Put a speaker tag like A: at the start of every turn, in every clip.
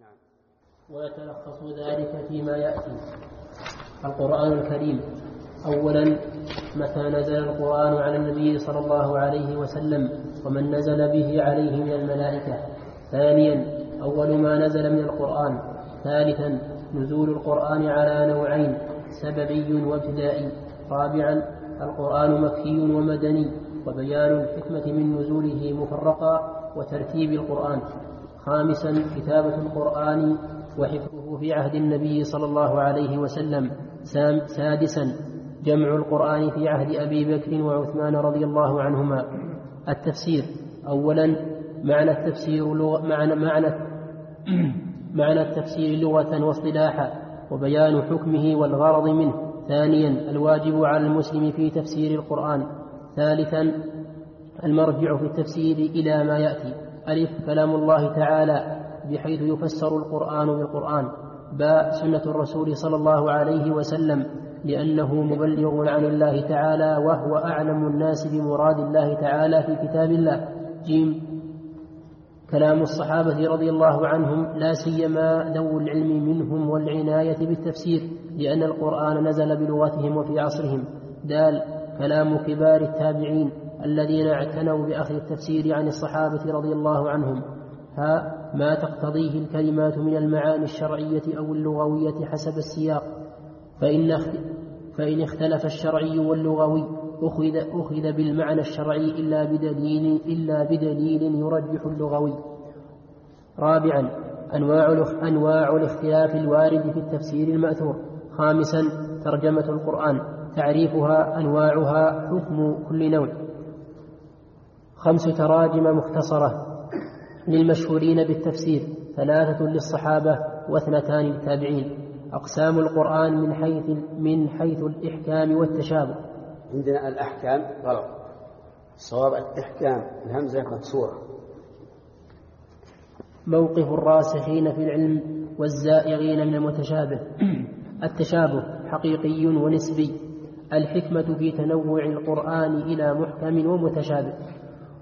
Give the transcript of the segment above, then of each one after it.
A: نعم.
B: ويتلخص ذلك فيما يأتي. القرآن الكريم. أولا متى نزل القرآن على النبي صلى الله عليه وسلم ومن نزل به عليه من الملائكة. ثانيا أول ما نزل من القرآن. ثالثا نزول القرآن على نوعين سببي وابتدائي. رابعا القرآن مكي ومدني وبيان الحكمة من نزوله مفرقا وترتيب القرآن. خامسا كتابة القرآن وحفظه في عهد النبي صلى الله عليه وسلم. سادسا جمع القرآن في عهد أبي بكر وعثمان رضي الله عنهما. التفسير. أولا معنى التفسير لغة معنى معنى معنى التفسير لغة واصطلاحا وبيان حكمه والغرض منه. ثانيا الواجب على المسلم في تفسير القرآن. ثالثا المرجع في التفسير إلى ما يأتي. ألف كلام الله تعالى بحيث يفسر القرآن بالقرآن باء سنة الرسول صلى الله عليه وسلم لأنه مبلغ عن الله تعالى وهو أعلم الناس بمراد الله تعالى في كتاب الله. جيم. كلام الصحابة رضي الله عنهم لا سيما ذو العلم منهم والعناية بالتفسير لأن القرآن نزل بلغتهم وفي عصرهم. دال. كلام كبار التابعين. الذين اعتنوا بأخذ التفسير عن الصحابة رضي الله عنهم ها ما تقتضيه الكلمات من المعاني الشرعية أو اللغوية حسب السياق فإن فإن اختلف الشرعي واللغوي أخذ أخذ بالمعنى الشرعي إلا بدليل إلا بدليل يرجح اللغوي. رابعا أنواع أنواع الاختلاف الوارد في التفسير المأثور. خامسا ترجمة القرآن تعريفها أنواعها حكم كل نوع. خمس تراجم مختصرة للمشهورين بالتفسير ثلاثة للصحابة واثنتان للتابعين. أقسام القرآن من حيث من حيث الإحكام والتشابه.
A: عندنا الأحكام غلط. صواب الإحكام الهمزة مكسورة.
B: موقف الراسخين في العلم والزائغين من المتشابه. التشابه حقيقي ونسبي. الحكمة في تنوع القرآن إلى محكم ومتشابه.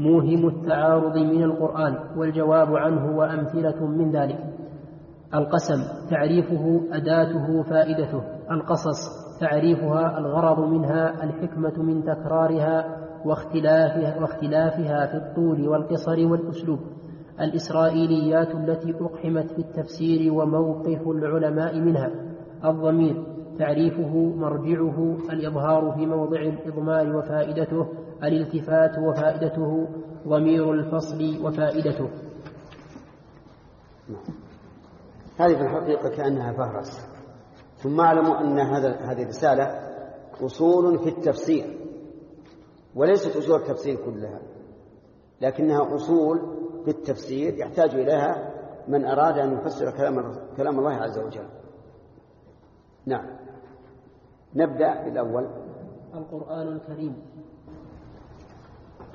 B: موهم التعارض من القرآن والجواب عنه وأمثلة من ذلك. القسم تعريفه أداته فائدته. القصص تعريفها الغرض منها الحكمة من تكرارها واختلافها, واختلافها في الطول والقصر والأسلوب. الإسرائيليات التي أقحمت في التفسير وموقف العلماء منها. الضمير تعريفه مرجعه الإظهار في موضع الإضمار وفائدته الالتفات وفائدته ضمير الفصل وفائدته.
A: هذه في الحقيقة كأنها فهرس. ثم اعلموا أن هذا هذه الرسالة أصول في التفسير وليست أصول التفسير كلها لكنها أصول في التفسير يحتاج إليها من أراد أن يفسر كلام كلام الله عز وجل. نعم. نبدأ بالأول.
B: القرآن الكريم.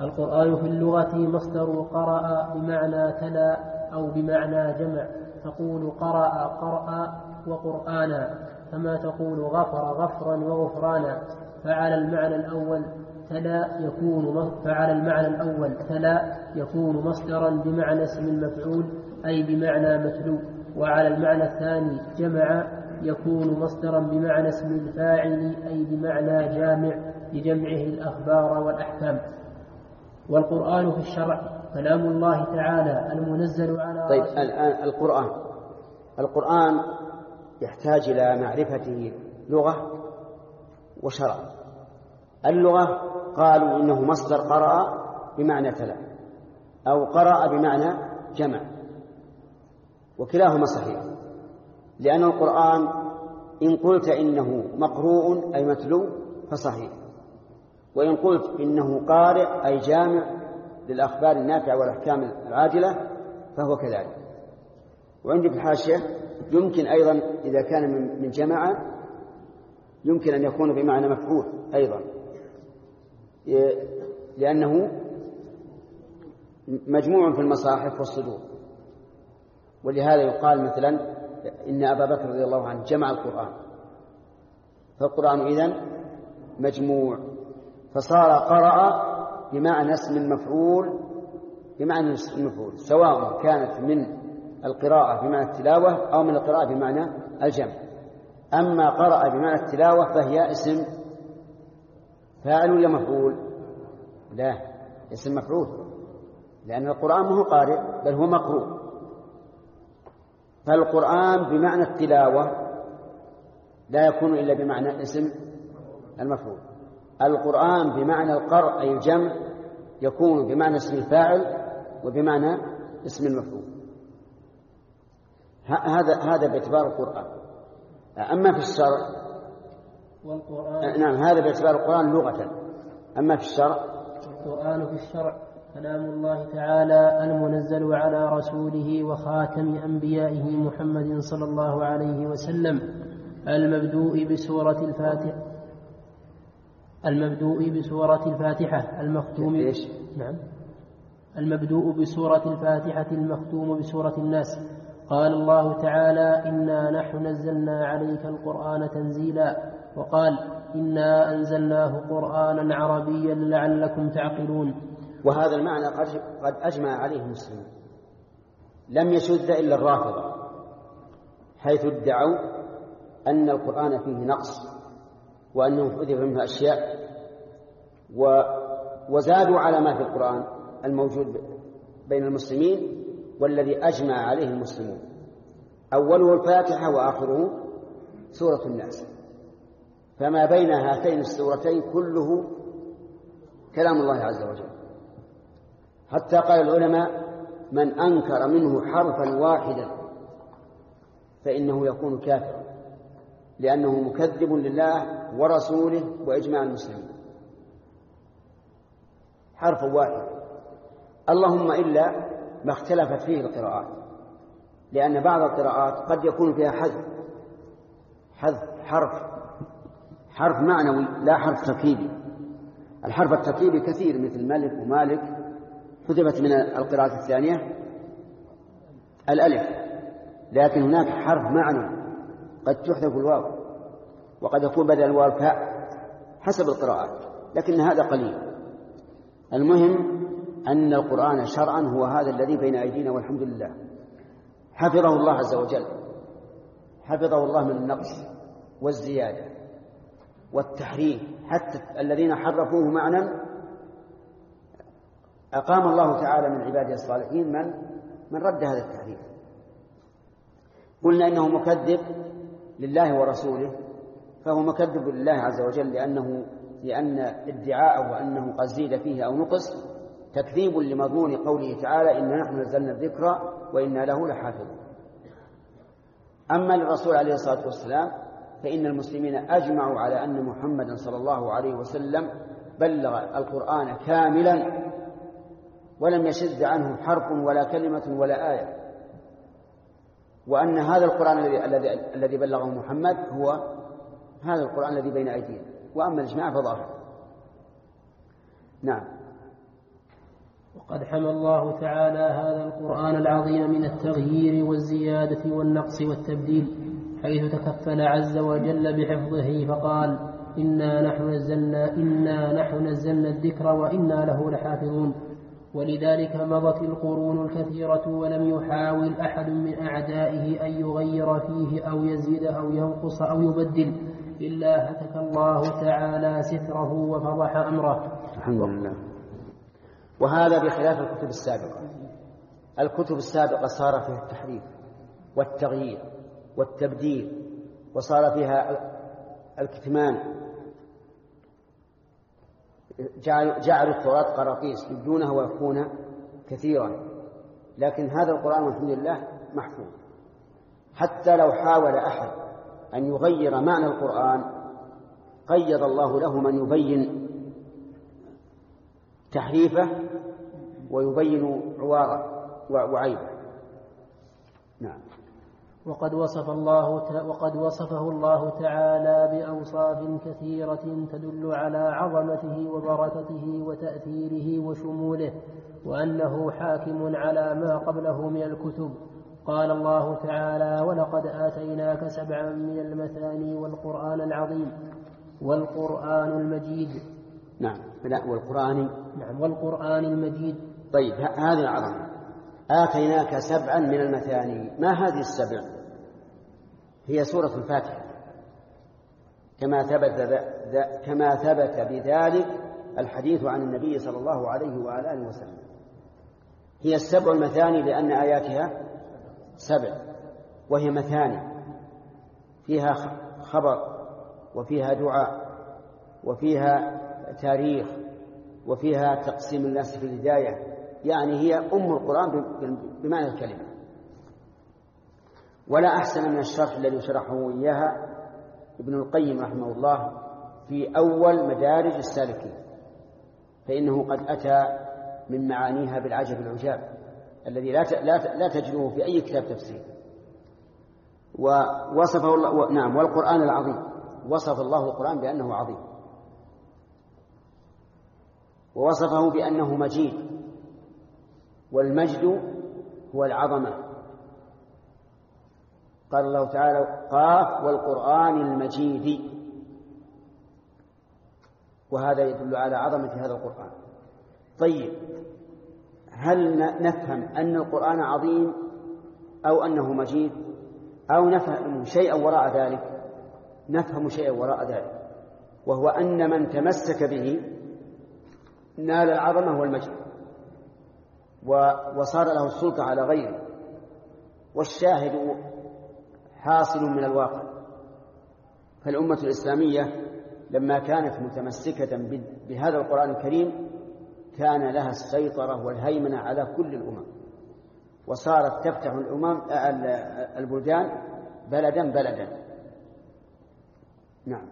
B: القرآن في اللغة مصدر قرأ بمعنى تلا أو بمعنى جمع. تقول قرأ قرأ وقرآنا. كما تقول غفر غفرا وغفرانا. فعلى المعنى الأول تلا يكون فعلى المعنى الأول تلا يكون مصدرا بمعنى اسم المفعول أي بمعنى متلو. وعلى المعنى الثاني جمع يكون مصدرا بمعنى اسم الفاعل أي بمعنى جامع لجمعه الأخبار والأحكام. والقرآن في الشرع كلام الله تعالى المنزل على
A: طيب الآن القرآن. القرآن يحتاج إلى معرفته لغة وشرع. اللغة قالوا إنه مصدر قرأ بمعنى تلا أو قرأ بمعنى جمع وكلاهما صحيح. لأن القرآن إن قلت إنه مقروء أي متلو فصحيح. وإن قلت إنه قارئ أي جامع للأخبار النافعة والأحكام العاجلة فهو كذلك. وعندي في الحاشية يمكن أيضا إذا كان من جماعة يمكن أن يكون بمعنى مفعول أيضا. لأنه مجموع في المصاحف والصدور. ولهذا يقال مثلا إن أبا بكر رضي الله عنه جمع القرآن. فالقرآن إذن مجموع. فصار قرأ بمعنى اسم المفعول بمعنى اسم المفعول سواء كانت من القراءة بمعنى التلاوة أو من القراءة بمعنى الجمع. أما قرأ بمعنى التلاوة فهي اسم فاعل ولا مفعول؟ لا اسم مفعول. لأن القرآن ما هو قارئ بل هو مقروء. فالقرآن بمعنى التلاوة لا يكون إلا بمعنى اسم المفعول. القرآن بمعنى القرء أي الجمع يكون بمعنى اسم الفاعل وبمعنى اسم المفعول. هذا هذا باعتبار القرآن. أما في الشرع والقرآن نعم هذا باعتبار القرآن لغة. أما في الشرع
B: القرآن في الشرع كلام الله تعالى المنزل على رسوله وخاتم أنبيائه محمد صلى الله عليه وسلم المبدوء بسورة الفاتحة. المبدوء بسورة الفاتحة. المختوم
A: إيش؟
B: نعم. المبدوء بسورة الفاتحة المختوم بسورة الناس. قال الله تعالى إنا نحن نزلنا عليك القرآن تنزيلا. وقال إنا أنزلناه قرآنا عربيا لعلكم تعقلون.
A: وهذا المعنى قد قد أجمع عليه المسلمون لم يشد إلا الرافضة حيث ادعوا أن القرآن فيه نقص وأنه حذف منه أشياء و وزادوا على ما في القرآن الموجود بين المسلمين والذي أجمع عليه المسلمون. أوله الفاتحة وآخره سورة الناس. فما بين هاتين السورتين كله كلام الله عز وجل. حتى قال العلماء من أنكر منه حرفا واحدا فإنه يكون كافرا لأنه مكذب لله ورسوله وإجماع المسلمين. حرف واحد. اللهم إلا ما اختلفت فيه القراءات لأن بعض القراءات قد يكون فيها حذف حذف حرف حرف معنوي لا حرف تركيبي. الحرف التركيبي كثير مثل ملك ومالك حذفت من القراءة الثانية الألف لكن هناك حرف معنوي قد تحذف الواو وقد يكون بدل الواو فاء حسب القراءات لكن هذا قليل. المهم أن القرآن شرعا هو هذا الذي بين أيدينا والحمد لله. حفظه الله عز وجل. حفظه الله من النقص والزيادة والتحريف حتى الذين حرفوه معنى أقام الله تعالى من عباده الصالحين من من رد هذا التحريف قلنا إنه مكذب لله ورسوله فهو مكذب لله عز وجل لأنه لأن ادعاءه أنه قد زيد فيه أو نقص تكذيب لمضمون قوله تعالى إنا نحن نزلنا الذكر وإنا له لحافظون. أما للرسول عليه الصلاة والسلام فإن المسلمين أجمعوا على أن محمدا صلى الله عليه وسلم بلغ القرآن كاملا ولم يشد عنه حرف ولا كلمة ولا آية. وأن هذا القرآن الذي الذي بلغه محمد هو هذا القرآن الذي بين أيدينا. وأما الإجماع فظاهر. نعم.
B: وقد حمى الله تعالى هذا القرآن العظيم من التغيير والزيادة والنقص والتبديل حيث تكفل عز وجل بحفظه فقال إنا نحن نزلنا إنا نحن نزلنا الذكر وإنا له لحافظون. ولذلك مضت القرون الكثيرة ولم يحاول أحد من أعدائه أن يغير فيه أو يزيد أو ينقص أو يبدل إلا هتك الله تعالى ستره وفضح أمره.
A: الحمد لله. وهذا بخلاف الكتب السابقة. الكتب السابقة صار فيها التحريف والتغيير والتبديل وصار فيها الكتمان. جعلوا التوراة قراطيس يبدونها ويخفون كثيرا. لكن هذا القرآن والحمد لله محفوظ. حتى لو حاول أحد أن يغير معنى القرآن قيض الله له من يبين تحريفه ويبين عواره وعيبه. نعم.
B: وقد وصف الله وقد وصفه الله تعالى بأوصاف كثيرة تدل على عظمته وبركته وتأثيره وشموله وأنه حاكم على ما قبله من الكتب. قال الله تعالى ولقد آتيناك سبعا من المثاني والقرآن العظيم والقرآن المجيد.
A: نعم لا والقرآن.
B: نعم والقرآن المجيد.
A: طيب هذه العظمة آتيناك سبعا من المثاني. ما هذه السبع؟ هي سورة الفاتحة. كما ثبت كما ثبت بذلك الحديث عن النبي صلى الله عليه وعلى آله وسلم. هي السبع المثاني لأن آياتها سبع. وهي مثاني. فيها خبر وفيها دعاء وفيها تاريخ وفيها تقسيم الناس في الهداية. يعني هي أم القرآن بمعنى الكلمة. ولا أحسن من الشرح الذي شرحه إياها ابن القيم رحمه الله في أول مدارج السالكين فإنه قد أتى من معانيها بالعجب العجاب الذي لا لا تجده في أي كتاب تفسير. ووصفه الله نعم والقرآن العظيم وصف الله القرآن بأنه عظيم. ووصفه بأنه مجيد والمجد هو العظمة. قال الله تعالى قاف والقرآن المجيد. وهذا يدل على عظمة هذا القرآن. طيب هل نفهم أن القرآن عظيم أو أنه مجيد؟ أو نفهم شيئا وراء ذلك؟ نفهم شيئا وراء ذلك. وهو أن من تمسك به نال العظمة والمجد وصار له السلطة على غيره. والشاهد حاصل من الواقع. فالأمة الإسلامية لما كانت متمسكة بهذا القرآن الكريم كان لها السيطرة والهيمنة على كل الأمم. وصارت تفتح الأمم البلدان بلدا بلدا. نعم.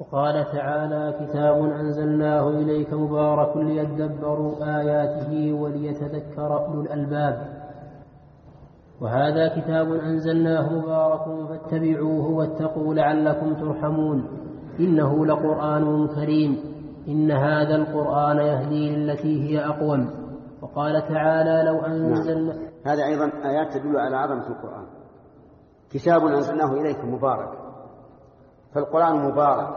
B: وقال تعالى كتاب أنزلناه إليك مبارك ليدبروا آياته وليتذكر أولو الألباب. وهذا كتاب أنزلناه مبارك فاتبعوه واتقوا لعلكم ترحمون. إنه لقرآن كريم. إن هذا القرآن يهدي للتي هي أقوم. وقال تعالى لو أنزلنا نعم.
A: هذا أيضا آيات تدل على عظمة القرآن. كتاب أنزلناه إليك مبارك. فالقرآن مبارك.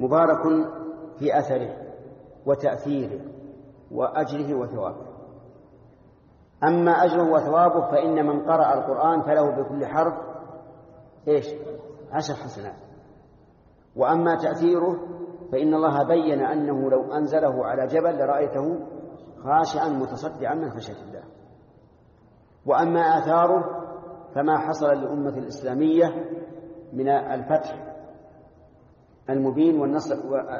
A: مبارك في أثره وتأثيره وأجره وثوابه. أما أجره وثوابه فإن من قرأ القرآن فله بكل حرف إيش؟ عشر حسنات. وأما تأثيره فإن الله بين أنه لو أنزله على جبل لرأيته خاشعا متصدعا من خشية الله. وأما آثاره فما حصل للأمة الإسلامية من الفتح المبين والنصر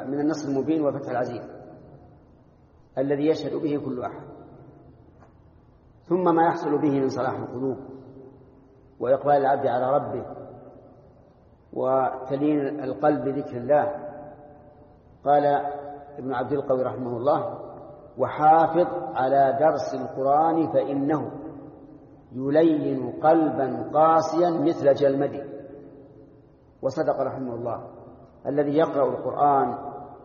A: من النصر المبين والفتح العزيز الذي يشهد به كل أحد. ثم ما يحصل به من صلاح القلوب وإقبال العبد على ربه وتلين القلب بذكر الله. قال ابن عبد القوي رحمه الله وحافظ على درس القرآن فإنه يلين قلبا قاسيا مثل جلمده وصدق رحمه الله الذي يقرأ القرآن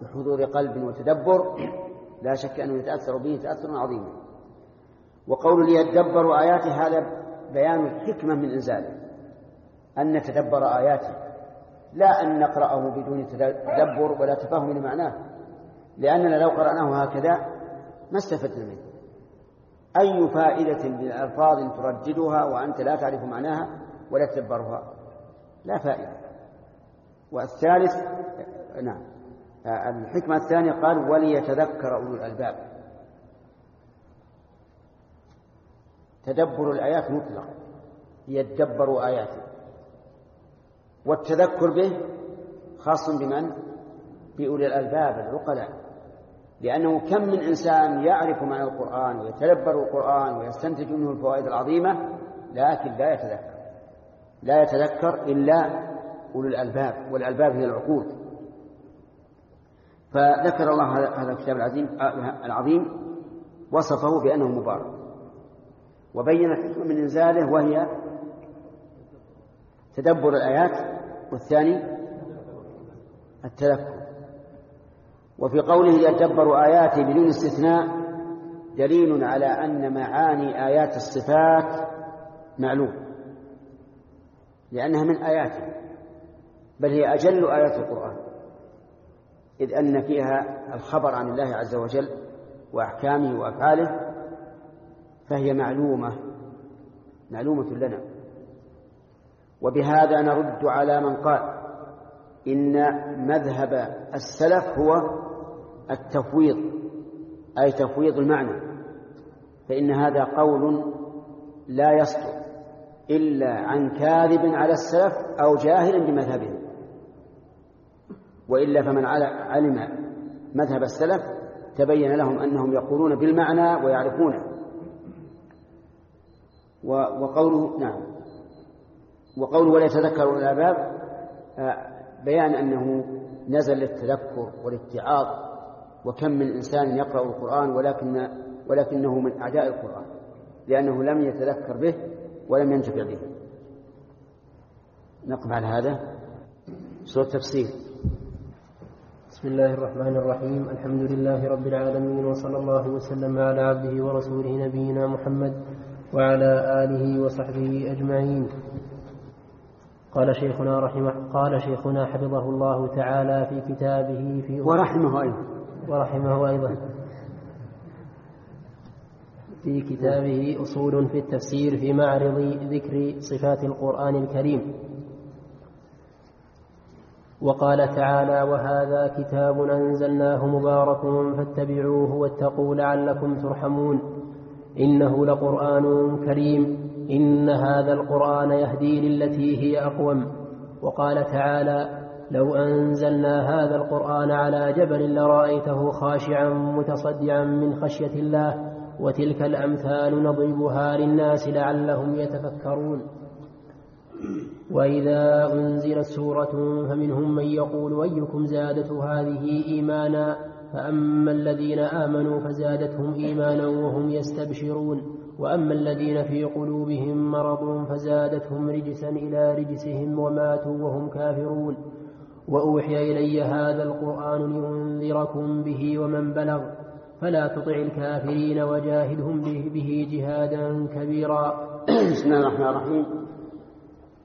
A: بحضور قلب وتدبر لا شك أنه يتأثر به تأثرا عظيما. وقول ليتدبروا آياته هذا بيان الحكمة من إنزاله أن نتدبر آياته لا أن نقرأه بدون تدبر ولا تفهم لمعناه. لأننا لو قرأناه هكذا ما استفدنا منه. أي فائدة من ألفاظ ترددها وأنت لا تعرف معناها ولا تدبرها؟ لا فائدة. والثالث نعم. الحكمة الثانية قال وليتذكر أولو الألباب. تدبر الآيات مطلق يتدبروا آياته. والتذكر به خاص بمن؟ بأولي الألباب العقلاء. لأنه كم من إنسان يعرف معنى القرآن ويتدبر القرآن ويستنتج منه الفوائد العظيمة لكن لا يتذكر. لا يتذكر إلا أولو الألباب والألباب هي العقول. فذكر الله هذا الكتاب العظيم وصفه بأنه مبارك. وبين الحكمة من إنزاله وهي تدبر الآيات والثاني التذكر وفي قوله يتدبر آياته بدون استثناء دليل على أن معاني آيات الصفات معلوم. لأنها من آياته بل هي أجل آيات القرآن. إذ أن فيها الخبر عن الله عز وجل وأحكامه وأفعاله فهي معلومة معلومة لنا. وبهذا نرد على من قال إن مذهب السلف هو التفويض أي تفويض المعنى. فإن هذا قول لا يصدر إلا عن كاذب على السلف أو جاهل بمذهبهم. وإلا فمن علم مذهب السلف تبين لهم أنهم يقولون بالمعنى ويعرفونه. وقوله نعم. وقوله ولا يتذكر الآباب آه، بيان أنه نزل للتذكر والاتعاظ وكم من إنسان يقرأ القرآن ولكن ولكنه من أعداء القرآن لأنه لم يتذكر به ولم ينتفع به. نقف على هذا. سورة تفسير
B: بسم الله الرحمن الرحيم. الحمد لله رب العالمين وصلى الله وسلم على عبده ورسوله نبينا محمد وعلى آله وصحبه أجمعين. قال شيخنا رحمه قال شيخنا حفظه الله تعالى في كتابه في
A: ورحمه أيضا.
B: ورحمه أيضا. في كتابه أصول في التفسير في معرض ذكر صفات القرآن الكريم. وقال تعالى وهذا كتاب أنزلناه مبارك فاتبعوه واتقوا لعلكم ترحمون. إنه لقرآن كريم. إن هذا القرآن يهدي للتي هي أقوم. وقال تعالى لو أنزلنا هذا القرآن على جبل لرأيته خاشعا متصدعا من خشية الله وتلك الأمثال نضربها للناس لعلهم يتفكرون. وإذا أنزلت سورة فمنهم من يقول أيكم زادت هذه إيمانا؟ فأما الذين آمنوا فزادتهم إيمانا وهم يستبشرون وأما الذين في قلوبهم مرض فزادتهم رجسا إلى رجسهم وماتوا وهم كافرون. وأوحي إلي هذا القرآن لأنذركم به ومن بلغ فلا تطع الكافرين وجاهدهم به, به جهادا كبيرا.
A: بسم الله الرحمن الرحيم.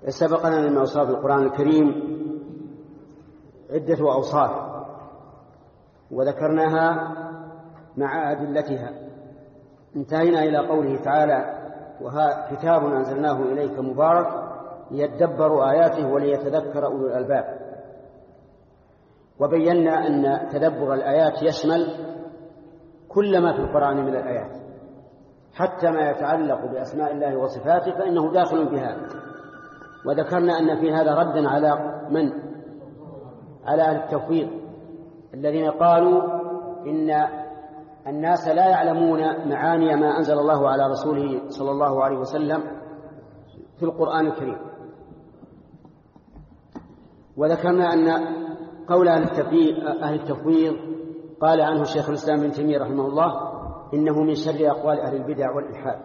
A: سبقنا من أوصاف القرآن الكريم عدة أوصاف. وذكرناها مع أدلتها. انتهينا إلى قوله تعالى وها كتاب أنزلناه إليك مبارك ليدبروا آياته وليتذكر أولو الألباب. وبينا أن تدبر الآيات يشمل كل ما في القرآن من الآيات. حتى ما يتعلق بأسماء الله وصفاته فإنه داخل هذا وذكرنا أن في هذا ردا على من؟ على أهل التوفيق. الذين قالوا إن الناس لا يعلمون معاني ما أنزل الله على رسوله صلى الله عليه وسلم في القرآن الكريم. وذكرنا أن قول أهل التفويض قال عنه شيخ الإسلام ابن تيمية رحمه الله إنه من شر أقوال أهل البدع والإلحاد.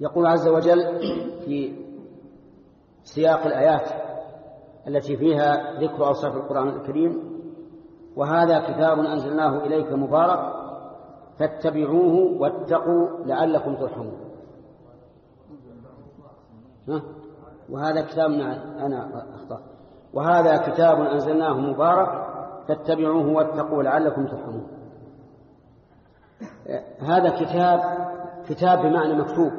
A: يقول عز وجل في سياق الآيات التي فيها ذكر أوصاف القرآن الكريم وهذا كتاب أنزلناه إليك مبارك فاتبعوه واتقوا لعلكم ترحمون. وهذا كتاب أنا أخطأ. وهذا كتاب أنزلناه مبارك فاتبعوه واتقوا لعلكم ترحمون. هذا كتاب كتاب بمعنى مكتوب.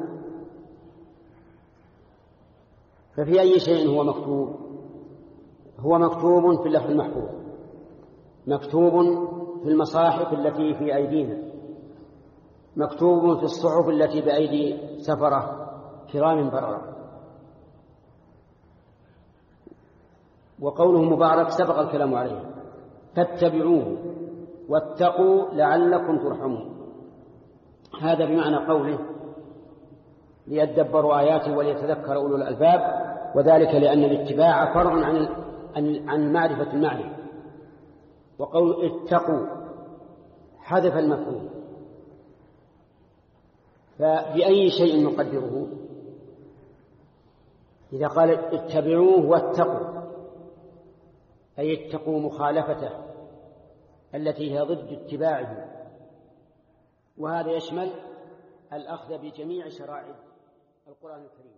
A: ففي أي شيء هو مكتوب؟ هو مكتوب في اللوح المحفوظ. مكتوب في المصاحف التي في أيدينا. مكتوب في الصحف التي بأيدي سفرة كرام بررة. وقوله مبارك سبق الكلام عليه. فاتبعوه واتقوا لعلكم ترحمون. هذا بمعنى قوله ليدبروا آياته وليتذكر أولو الألباب وذلك لأن الاتباع فرع عن عن معرفة المعنى. وقول اتقوا حذف المفهوم فبأي شيء نقدره؟ إذا قال اتبعوه واتقوا أي اتقوا مخالفته التي هي ضد اتباعه. وهذا يشمل الأخذ بجميع شرائع القرآن الكريم.